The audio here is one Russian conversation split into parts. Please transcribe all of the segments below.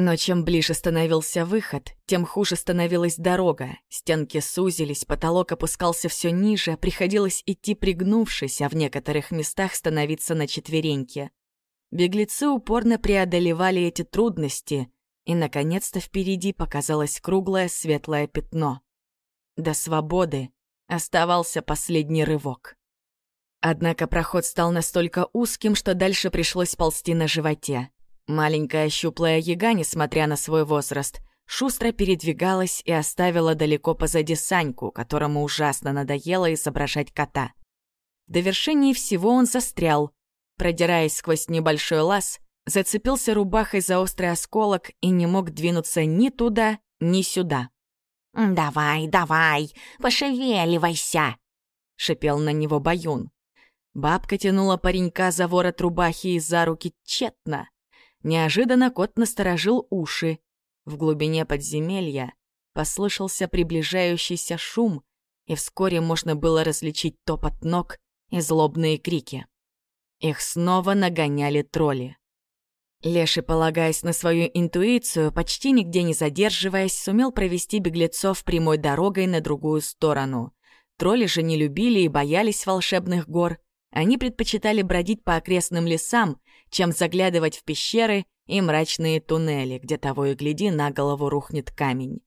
Но чем ближе становился выход, тем хуже становилась дорога. Стенки сузились, потолок опускался все ниже, приходилось идти пригнувшись, а в некоторых местах становиться на четвереньки. Беглецы упорно преодолевали эти трудности, и, наконец-то, впереди показалось круглое светлое пятно. До свободы оставался последний рывок. Однако проход стал настолько узким, что дальше пришлось ползти на животе. Маленькая щуплая яга, несмотря на свой возраст, шустро передвигалась и оставила далеко позади Саньку, которому ужасно надоело изображать кота. В довершении всего он застрял. Продираясь сквозь небольшой лаз, зацепился рубахой за острый осколок и не мог двинуться ни туда, ни сюда. «Давай, давай, пошевеливайся!» — шипел на него Баюн. Бабка тянула паренька за ворот рубахи и за руки тщетно. Неожиданно кот насторожил уши. В глубине подземелья послышался приближающийся шум, и вскоре можно было различить топот ног и злобные крики. Их снова нагоняли тролли. Леший, полагаясь на свою интуицию, почти нигде не задерживаясь, сумел провести беглецов прямой дорогой на другую сторону. Тролли же не любили и боялись волшебных гор. Они предпочитали бродить по окрестным лесам, чем заглядывать в пещеры и мрачные туннели, где того и гляди на голову рухнет камень.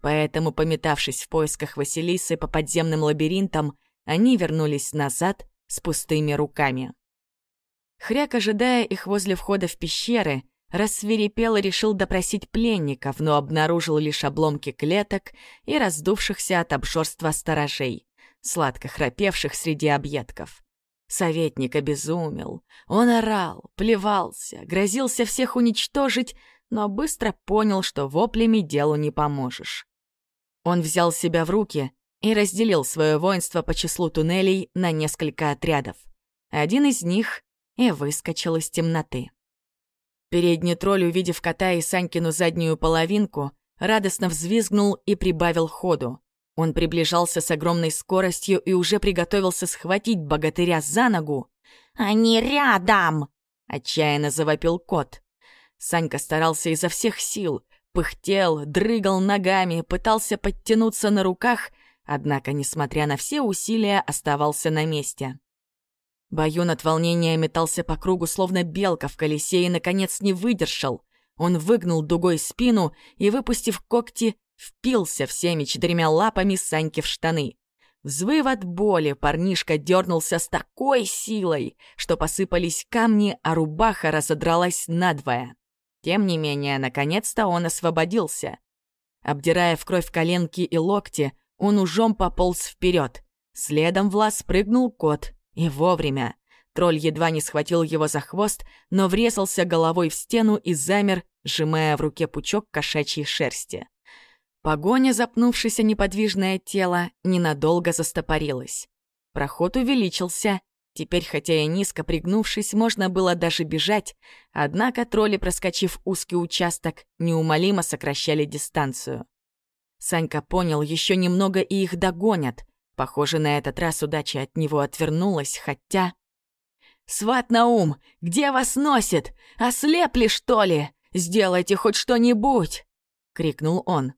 Поэтому, пометавшись в поисках Василисы по подземным лабиринтам, они вернулись назад с пустыми руками. Хряк, ожидая их возле входа в пещеры, рассверепел и решил допросить пленников, но обнаружил лишь обломки клеток и раздувшихся от обжорства сторожей, сладко храпевших среди объедков. Советник обезумел. Он орал, плевался, грозился всех уничтожить, но быстро понял, что воплями делу не поможешь. Он взял себя в руки и разделил свое воинство по числу туннелей на несколько отрядов. Один из них и выскочил из темноты. Передний тролль, увидев кота и Санькину заднюю половинку, радостно взвизгнул и прибавил ходу. Он приближался с огромной скоростью и уже приготовился схватить богатыря за ногу. «Они рядом!» — отчаянно завопил кот. Санька старался изо всех сил, пыхтел, дрыгал ногами, пытался подтянуться на руках, однако, несмотря на все усилия, оставался на месте. Баюн от волнения метался по кругу, словно белка в колесе, и, наконец, не выдержал. Он выгнул дугой спину и, выпустив когти, впился всеми четырьмя лапами Саньки в штаны. Взвыв от боли, парнишка дернулся с такой силой, что посыпались камни, а рубаха разодралась надвое. Тем не менее, наконец-то он освободился. Обдирая в кровь коленки и локти, он ужом пополз вперед. Следом в лаз прыгнул кот, и вовремя. Тролль едва не схватил его за хвост, но врезался головой в стену и замер, сжимая в руке пучок кошачьей шерсти. Погоня, запнувшись о неподвижное тело, ненадолго застопорилась. Проход увеличился. Теперь, хотя и низко пригнувшись, можно было даже бежать, однако тролли, проскочив узкий участок, неумолимо сокращали дистанцию. Санька понял, еще немного и их догонят — Похоже, на этот раз удача от него отвернулась, хотя... «Сват Наум, где вас носит? Ослепли, что ли? Сделайте хоть что-нибудь!» — крикнул он.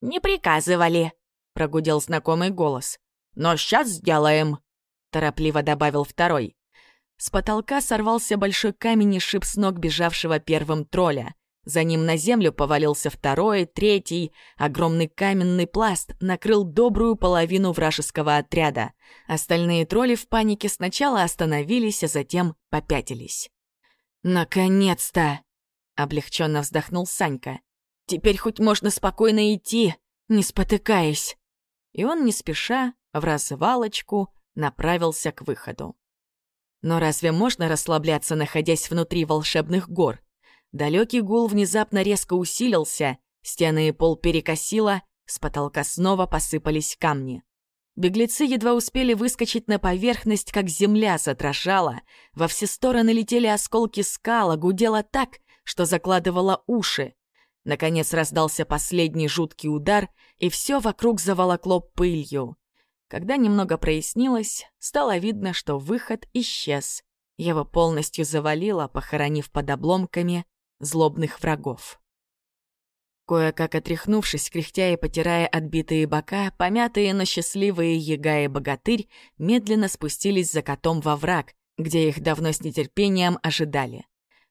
«Не приказывали», — прогудел знакомый голос. «Но сейчас сделаем», — торопливо добавил второй. С потолка сорвался большой камень и шип с ног бежавшего первым тролля. За ним на землю повалился второй, третий. Огромный каменный пласт накрыл добрую половину вражеского отряда. Остальные тролли в панике сначала остановились, а затем попятились. «Наконец-то!» — облегченно вздохнул Санька. «Теперь хоть можно спокойно идти, не спотыкаясь!» И он не спеша, в развалочку, направился к выходу. Но разве можно расслабляться, находясь внутри волшебных гор? Далекий гул внезапно резко усилился, стены и пол перекосило, с потолка снова посыпались камни. Беглецы едва успели выскочить на поверхность, как земля задрожала. Во все стороны летели осколки скала, гудело так, что закладывало уши. Наконец раздался последний жуткий удар, и все вокруг заволокло пылью. Когда немного прояснилось, стало видно, что выход исчез. Его полностью завалило, похоронив под обломками злобных врагов. Кое-как отряхнувшись, кряхтя и потирая отбитые бока, помятые, но счастливые яга и богатырь медленно спустились за котом во враг, где их давно с нетерпением ожидали.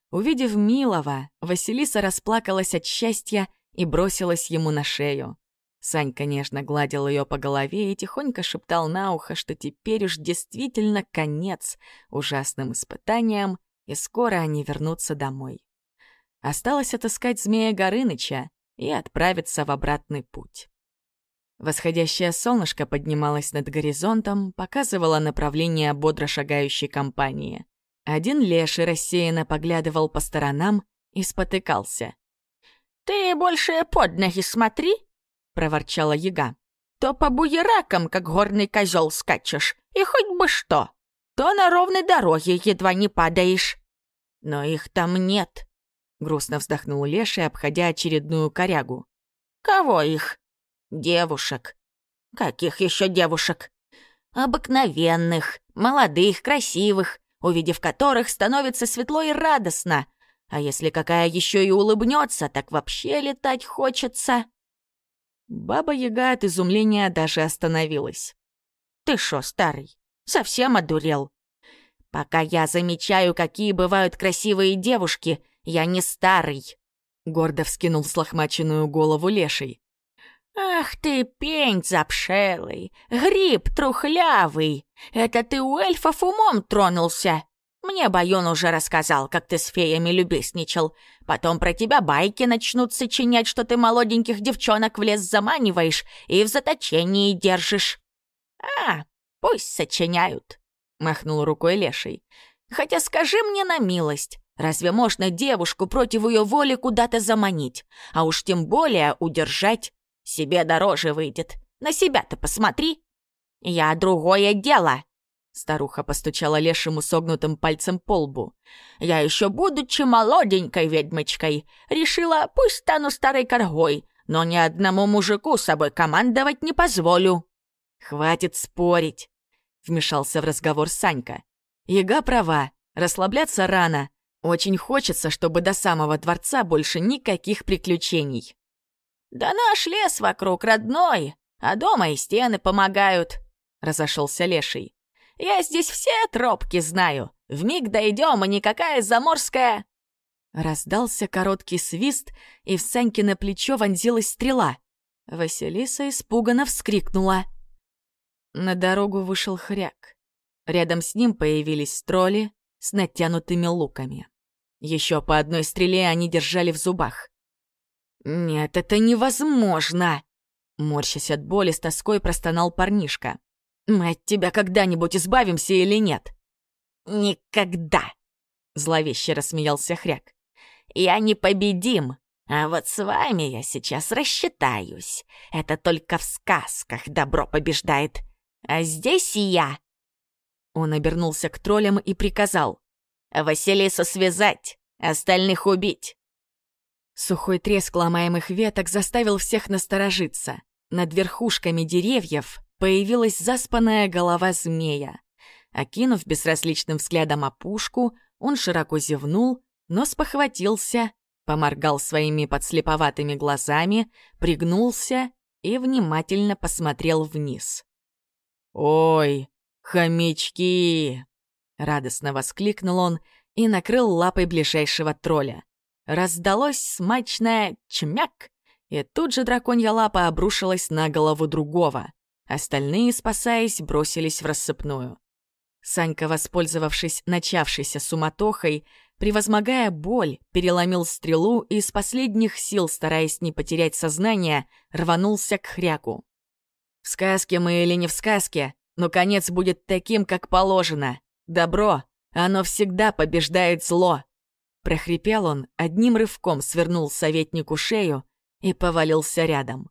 Увидев Милова, Василиса расплакалась от счастья и бросилась ему на шею. Сань, конечно, гладил ее по голове и тихонько шептал на ухо, что теперь уж действительно конец ужасным испытаниям, и скоро они вернутся домой. Осталось отыскать змея Горыныча и отправиться в обратный путь. Восходящее солнышко поднималось над горизонтом, показывало направление бодро шагающей компании. Один леший рассеянно поглядывал по сторонам и спотыкался. «Ты больше под ноги смотри!» — проворчала яга. «То по буеракам, как горный козел, скачешь, и хоть бы что, то на ровной дороге едва не падаешь. Но их там нет!» — грустно вздохнул Леший, обходя очередную корягу. «Кого их?» «Девушек». «Каких еще девушек?» «Обыкновенных, молодых, красивых, увидев которых становится светло и радостно. А если какая еще и улыбнется, так вообще летать хочется». Баба-яга от изумления даже остановилась. «Ты шо, старый, совсем одурел? Пока я замечаю, какие бывают красивые девушки, я не старый!» Гордо вскинул слохмаченную голову леший. «Ах ты, пень запшелый, гриб трухлявый! Это ты у эльфов умом тронулся! Мне Байон уже рассказал, как ты с феями любезничал. Потом про тебя байки начнут сочинять, что ты молоденьких девчонок в лес заманиваешь и в заточении держишь. А, пусть сочиняют!» — махнул рукой леший. «Хотя скажи мне на милость, Разве можно девушку против ее воли куда-то заманить? А уж тем более удержать? Себе дороже выйдет. На себя-то посмотри. Я другое дело. Старуха постучала лешему согнутым пальцем по лбу. «Я еще будучи молоденькой ведьмочкой, решила, пусть стану старой коргой, но ни одному мужику собой командовать не позволю». «Хватит спорить», — вмешался в разговор Санька. «Яга права, расслабляться рано, очень хочется, чтобы до самого дворца больше никаких приключений. «Да наш лес вокруг родной, а дома и стены помогают», — разошелся Леший. «Я здесь все тропки знаю. Вмиг дойдем, и никакая заморская...» Раздался короткий свист, и в Саньке на плечо вонзилась стрела. Василиса испуганно вскрикнула. На дорогу вышел хряк. Рядом с ним появились тролли с натянутыми луками. Еще по одной стреле они держали в зубах. «Нет, это невозможно!» Морщась от боли, с тоской простонал парнишка. «Мы от тебя когда-нибудь избавимся или нет?» «Никогда!» Зловеще рассмеялся Хряк. «Я не победим, а вот с вами я сейчас рассчитаюсь. Это только в сказках добро побеждает. А здесь я...» Он обернулся к троллям и приказал. Василису связать, остальных убить. Сухой треск ломаемых веток заставил всех насторожиться. Над верхушками деревьев появилась заспанная голова змея. Окинув безразличным взглядом опушку, он широко зевнул, но спохватился, поморгал своими подслеповатыми глазами, пригнулся и внимательно посмотрел вниз. «Ой, хомячки!» Радостно воскликнул он и накрыл лапой ближайшего тролля. Раздалось смачное «чмяк», и тут же драконья лапа обрушилась на голову другого. Остальные, спасаясь, бросились в рассыпную. Санька, воспользовавшись начавшейся суматохой, превозмогая боль, переломил стрелу и из последних сил, стараясь не потерять сознание, рванулся к хряку. В сказке мы или не в сказке, но конец будет таким, как положено. Добро, оно всегда побеждает зло. Прохрипел он, одним рывком свернул советнику шею и повалился рядом.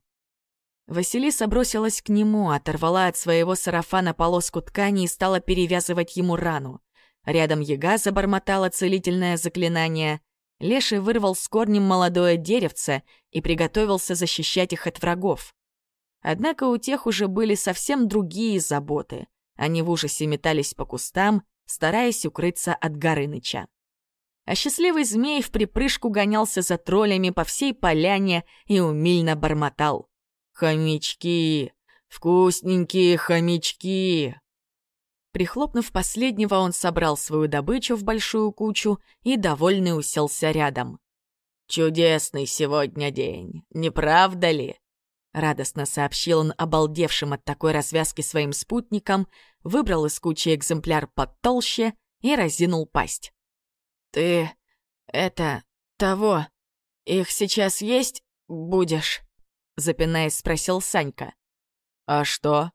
Василиса бросилась к нему, оторвала от своего сарафана полоску ткани и стала перевязывать ему рану. Рядом яга забормотала целительное заклинание. Леший вырвал с корнем молодое деревце и приготовился защищать их от врагов. Однако у тех уже были совсем другие заботы. Они в ужасе метались по кустам, стараясь укрыться от Горыныча. А счастливый змей в припрыжку гонялся за троллями по всей поляне и умильно бормотал. «Хомячки! Вкусненькие хомячки!» Прихлопнув последнего, он собрал свою добычу в большую кучу и, довольный, уселся рядом. «Чудесный сегодня день, не правда ли?» Радостно сообщил он обалдевшим от такой развязки своим спутникам, выбрал из кучи экземпляр потолще и разинул пасть. «Ты... это... того... их сейчас есть будешь?» Запинаясь, спросил Санька. «А что?»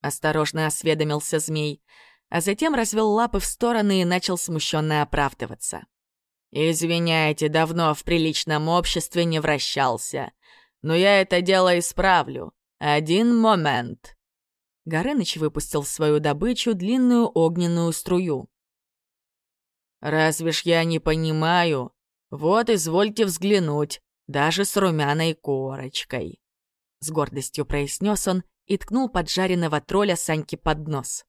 Осторожно осведомился змей, а затем развел лапы в стороны и начал смущенно оправдываться. «Извиняйте, давно в приличном обществе не вращался. Но я это дело исправлю. Один момент». Горыныч выпустил свою добычу длинную огненную струю. «Разве ж я не понимаю? Вот извольте взглянуть, даже с румяной корочкой», — с гордостью произнес он и ткнул поджаренного тролля Саньке под нос.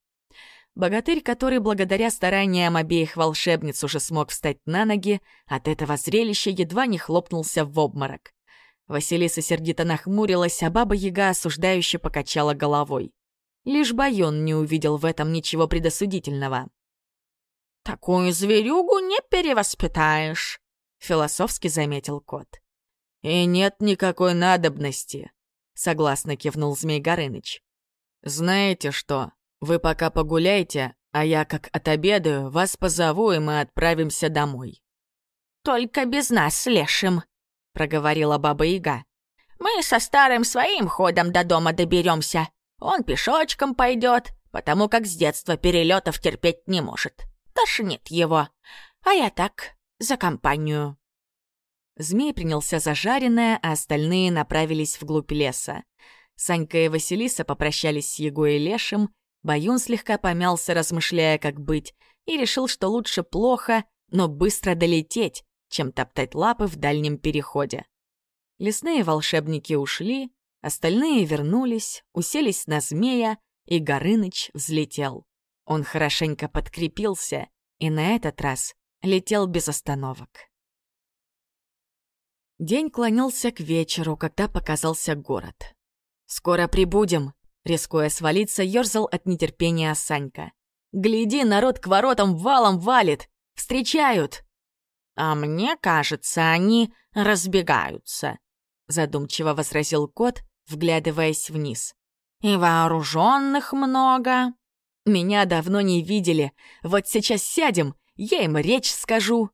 Богатырь, который благодаря стараниям обеих волшебниц уже смог встать на ноги, от этого зрелища едва не хлопнулся в обморок. Василиса сердито нахмурилась, а баба-яга осуждающе покачала головой. Лишь Байон не увидел в этом ничего предосудительного. «Такую зверюгу не перевоспитаешь», — философски заметил кот. «И нет никакой надобности», — согласно кивнул Змей Горыныч. «Знаете что, вы пока погуляйте, а я, как отобедаю, вас позову, и мы отправимся домой». «Только без нас, лешим», — проговорила Баба-Яга. «Мы со старым своим ходом до дома доберемся. Он пешочком пойдет, потому как с детства перелетов терпеть не может. Тошнит его. А я так, за компанию». Змей принялся за жареное, а остальные направились вглубь леса. Санька и Василиса попрощались с Егой и Лешим, Баюн слегка помялся, размышляя, как быть, и решил, что лучше плохо, но быстро долететь, чем топтать лапы в дальнем переходе. Лесные волшебники ушли, остальные вернулись, уселись на змея, и Горыныч взлетел. Он хорошенько подкрепился и на этот раз летел без остановок. День клонился к вечеру, когда показался город. «Скоро прибудем», — рискуя свалиться, ёрзал от нетерпения Санька. «Гляди, народ к воротам валом валит! Встречают!» «А мне кажется, они разбегаются», — задумчиво возразил кот, вглядываясь вниз. «И вооруженных много». «Меня давно не видели. Вот сейчас сядем, я им речь скажу».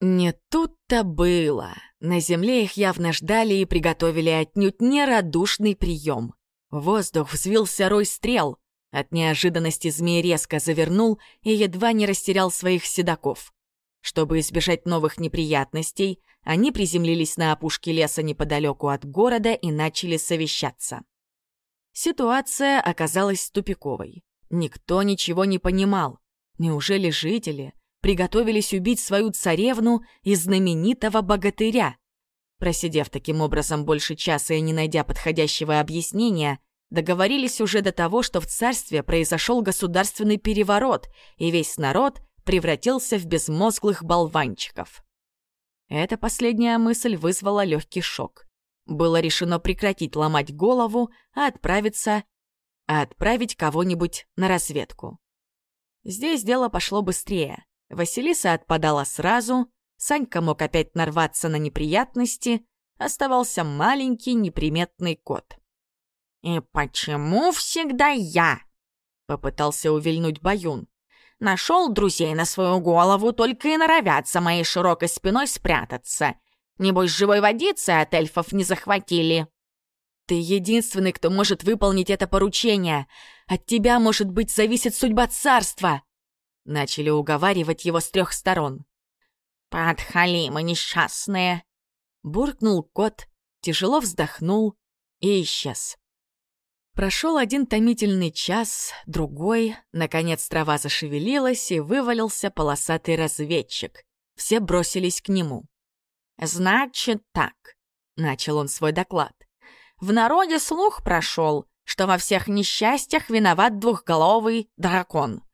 Не тут-то было. На земле их явно ждали и приготовили отнюдь нерадушный прием. воздух взвился рой стрел. От неожиданности змей резко завернул и едва не растерял своих седаков. Чтобы избежать новых неприятностей, они приземлились на опушке леса неподалеку от города и начали совещаться. Ситуация оказалась тупиковой. Никто ничего не понимал. Неужели жители приготовились убить свою царевну и знаменитого богатыря? Просидев таким образом больше часа и не найдя подходящего объяснения, договорились уже до того, что в царстве произошел государственный переворот, и весь народ превратился в безмозглых болванчиков. Эта последняя мысль вызвала легкий шок. Было решено прекратить ломать голову, а отправиться... а отправить кого-нибудь на разведку. Здесь дело пошло быстрее. Василиса отпадала сразу, Санька мог опять нарваться на неприятности, оставался маленький неприметный кот. «И почему всегда я?» — попытался увильнуть Баюн. Нашел друзей на свою голову, только и норовят за моей широкой спиной спрятаться. Небось, живой водицы от эльфов не захватили. Ты единственный, кто может выполнить это поручение. От тебя, может быть, зависит судьба царства. Начали уговаривать его с трех сторон. «Подхалимы несчастные!» Буркнул кот, тяжело вздохнул и исчез. Прошел один томительный час, другой. Наконец трава зашевелилась, и вывалился полосатый разведчик. Все бросились к нему. «Значит так», — начал он свой доклад. «В народе слух прошел, что во всех несчастьях виноват двухголовый дракон.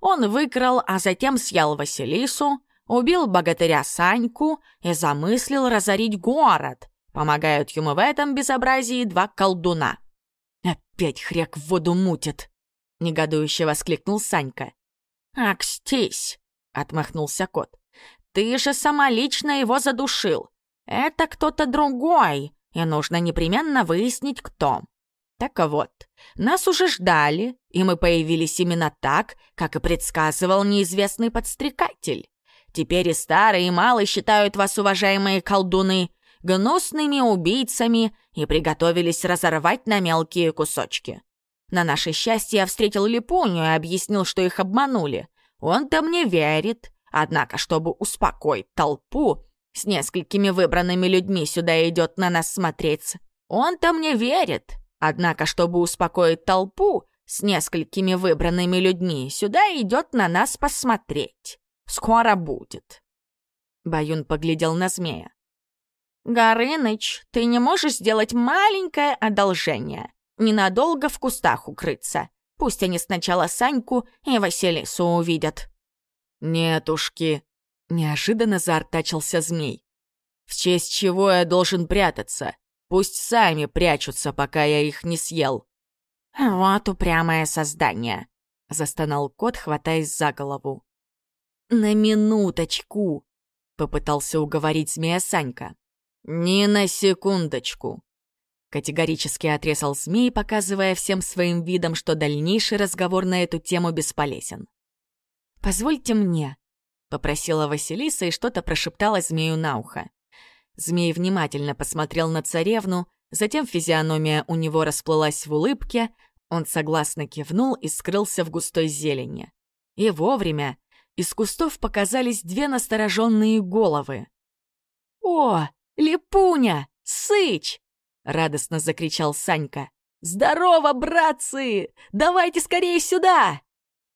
Он выкрал, а затем съел Василису, убил богатыря Саньку и замыслил разорить город. Помогают ему в этом безобразии два колдуна. «Опять хряк в воду мутит!» — негодующе воскликнул Санька. «Акстись!» — отмахнулся кот. «Ты же сама лично его задушил. Это кто-то другой, и нужно непременно выяснить, кто. Так вот, нас уже ждали, и мы появились именно так, как и предсказывал неизвестный подстрекатель. Теперь и старые, и малые считают вас, уважаемые колдуны, гнусными убийцами и приготовились разорвать на мелкие кусочки. На наше счастье я встретил Липуню и объяснил, что их обманули. Он-то мне верит, однако, чтобы успокоить толпу, с несколькими выбранными людьми сюда идет на нас смотреться. Он-то мне верит, однако, чтобы успокоить толпу, с несколькими выбранными людьми сюда идет на нас посмотреть. Скоро будет. Баюн поглядел на змея. «Горыныч, ты не можешь сделать маленькое одолжение? Ненадолго в кустах укрыться. Пусть они сначала Саньку и Василису увидят». «Нетушки», — неожиданно заортачился змей. «В честь чего я должен прятаться? Пусть сами прячутся, пока я их не съел». «Вот упрямое создание», — застонал кот, хватаясь за голову. «На минуточку», — попытался уговорить змея Санька. «Ни на секундочку!» Категорически отрезал змей, показывая всем своим видом, что дальнейший разговор на эту тему бесполезен. «Позвольте мне», — попросила Василиса и что-то прошептала змею на ухо. Змей внимательно посмотрел на царевну, затем физиономия у него расплылась в улыбке, он согласно кивнул и скрылся в густой зелени. И вовремя из кустов показались две настороженные головы. «О, «Липуня! Сыч!» — радостно закричал Санька. «Здорово, братцы! Давайте скорее сюда!»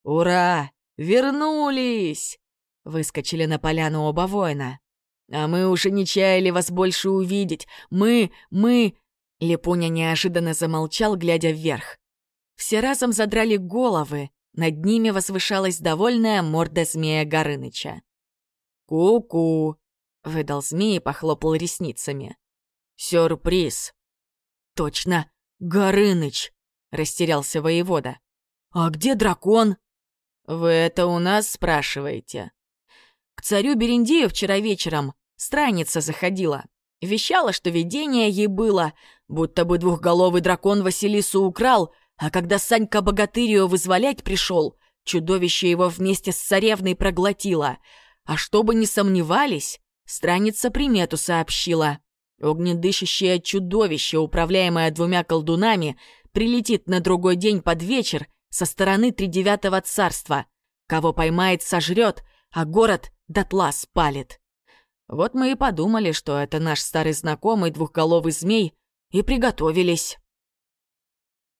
«Ура! Вернулись!» — выскочили на поляну оба воина. «А мы уже не чаяли вас больше увидеть. Мы, мы...» Липуня неожиданно замолчал, глядя вверх. Все разом задрали головы, над ними возвышалась довольная морда змея Горыныча. «Ку-ку!» — выдал змей и похлопал ресницами. «Сюрприз!» «Точно! Горыныч!» — растерялся воевода. «А где дракон?» «Вы это у нас спрашиваете?» К царю Берендею вчера вечером страница заходила. Вещала, что видение ей было, будто бы двухголовый дракон Василису украл, а когда Санька богатырю вызволять пришел, чудовище его вместе с царевной проглотило. А чтобы не сомневались, Страница примету сообщила. Огнедышащее чудовище, управляемое двумя колдунами, прилетит на другой день под вечер со стороны Тридевятого царства. Кого поймает, сожрет, а город дотла спалит. Вот мы и подумали, что это наш старый знакомый двухголовый змей, и приготовились.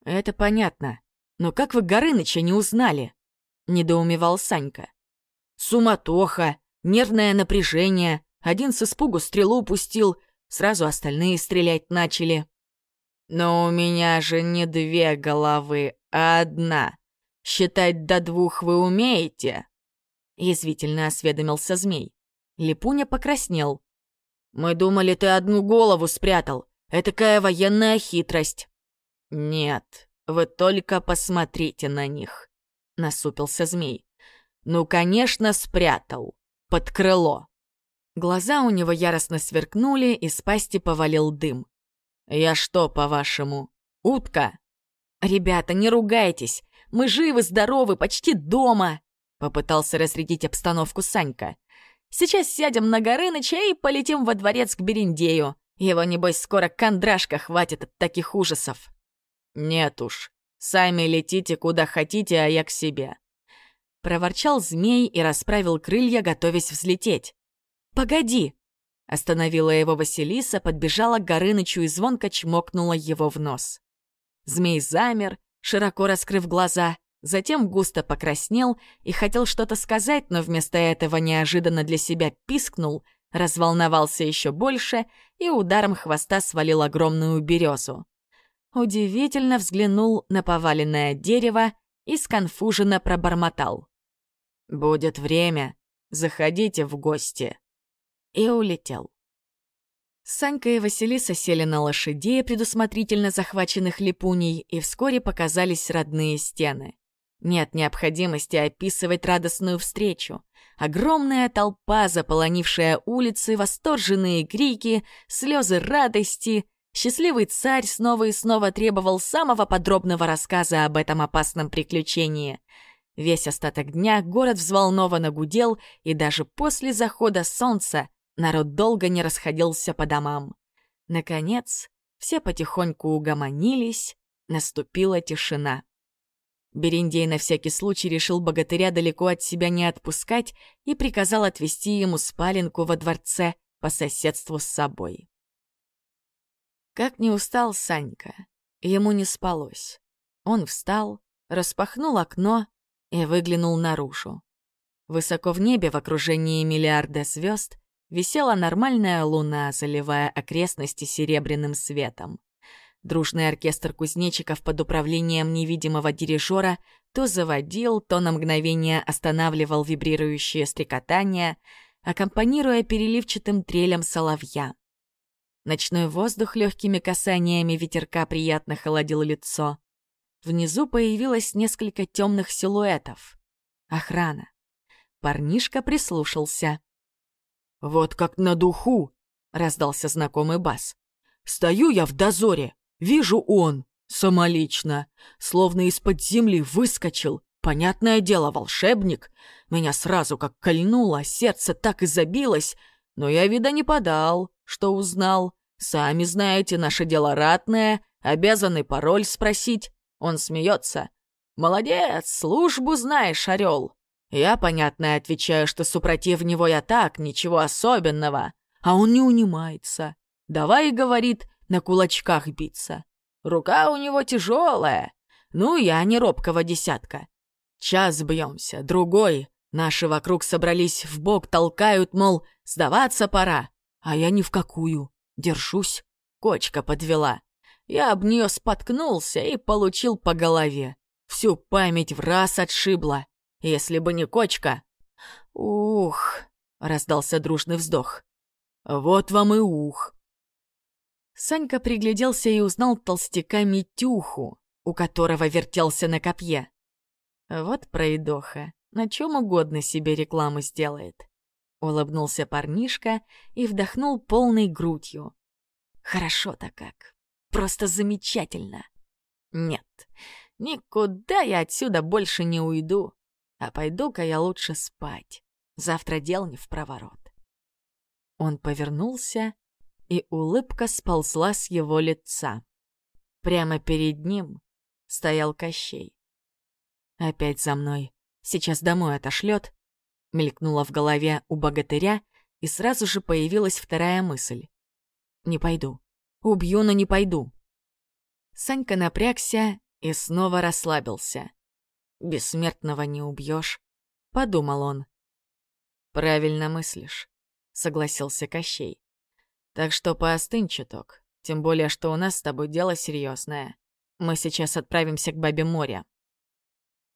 Это понятно. Но как вы Горыныча не узнали? Недоумевал Санька. Суматоха, нервное напряжение, один с испугу стрелу упустил, сразу остальные стрелять начали. «Но у меня же не две головы, а одна. Считать до двух вы умеете?» Язвительно осведомился змей. Липуня покраснел. «Мы думали, ты одну голову спрятал. Этакая военная хитрость». «Нет, вы только посмотрите на них», — насупился змей. «Ну, конечно, спрятал. Под крыло. Глаза у него яростно сверкнули, и с пасти повалил дым. «Я что, по-вашему, утка?» «Ребята, не ругайтесь! Мы живы-здоровы, почти дома!» Попытался разрядить обстановку Санька. «Сейчас сядем на Горыныча и полетим во дворец к Берендею. Его, небось, скоро кондрашка хватит от таких ужасов». «Нет уж, сами летите куда хотите, а я к себе». Проворчал змей и расправил крылья, готовясь взлететь. «Погоди!» Остановила его Василиса, подбежала к Горынычу и звонко чмокнула его в нос. Змей замер, широко раскрыв глаза, затем густо покраснел и хотел что-то сказать, но вместо этого неожиданно для себя пискнул, разволновался еще больше и ударом хвоста свалил огромную березу. Удивительно взглянул на поваленное дерево и сконфуженно пробормотал. «Будет время, Заходите в гости». И улетел. Санька и Василиса сели на лошадей, предусмотрительно захваченных липуней, и вскоре показались родные стены. Нет необходимости описывать радостную встречу. Огромная толпа, заполонившая улицы, восторженные крики, слезы радости. Счастливый царь снова и снова требовал самого подробного рассказа об этом опасном приключении. Весь остаток дня город взволнованно гудел, и даже после захода солнца народ долго не расходился по домам. Наконец, все потихоньку угомонились, наступила тишина. Бериндей на всякий случай решил богатыря далеко от себя не отпускать и приказал отвести ему спаленку во дворце по соседству с собой. Как не устал Санька, ему не спалось. Он встал, распахнул окно и выглянул наружу. Высоко в небе в окружении миллиарда звезд висела нормальная луна, заливая окрестности серебряным светом. Дружный оркестр кузнечиков под управлением невидимого дирижера то заводил, то на мгновение останавливал вибрирующее стрекотание, аккомпанируя переливчатым трелем соловья. Ночной воздух легкими касаниями ветерка приятно холодил лицо. Внизу появилось несколько темных силуэтов. Охрана. Парнишка прислушался. «Вот как на духу!» — раздался знакомый бас. «Стою я в дозоре, Вижу он, самолично, словно из-под земли выскочил. Понятное дело, волшебник. Меня сразу как кольнуло, сердце так и забилось. Но я вида не подал, что узнал. Сами знаете, наше дело ратное, обязаны пароль спросить. Он смеется. «Молодец, службу знаешь, орел». Я, понятно, отвечаю, что супротив него я так, ничего особенного. А он не унимается. «Давай, — говорит, на кулачках биться. Рука у него тяжелая. Ну, я не робкого десятка. Час бьемся, другой. Наши вокруг собрались в бок, толкают, мол, сдаваться пора. А я ни в какую. Держусь. Кочка подвела. Я об нее споткнулся и получил по голове. Всю память в раз отшибла. Если бы не кочка... Ух, раздался дружный вздох. Вот вам и ух. Санька пригляделся и узнал толстяка Митюху, у которого вертелся на копье. Вот пройдоха, на чем угодно себе рекламу сделает. Улыбнулся парнишка и вдохнул полной грудью. Хорошо-то как. Просто замечательно. Нет, никуда я отсюда больше не уйду. А пойду-ка я лучше спать. Завтра дел не в проворот. Он повернулся и улыбка сползла с его лица. Прямо перед ним стоял Кощей. «Опять за мной. Сейчас домой отошлет», — мелькнула в голове у богатыря, и сразу же появилась вторая мысль. «Не пойду. Убью, но не пойду». Санька напрягся и снова расслабился. «Бессмертного не убьешь», — подумал он. «Правильно мыслишь», — согласился Кощей. Так что поостынь чуток. Тем более, что у нас с тобой дело серьезное. Мы сейчас отправимся к Бабе Море.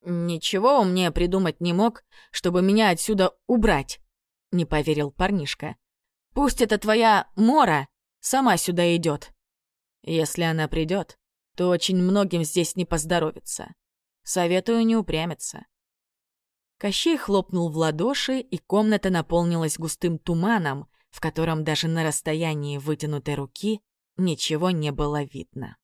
Ничего умнее придумать не мог, чтобы меня отсюда убрать, не поверил парнишка. Пусть это твоя Мора сама сюда идет. Если она придет, то очень многим здесь не поздоровится. Советую не упрямиться. Кощей хлопнул в ладоши, и комната наполнилась густым туманом, в котором даже на расстоянии вытянутой руки ничего не было видно.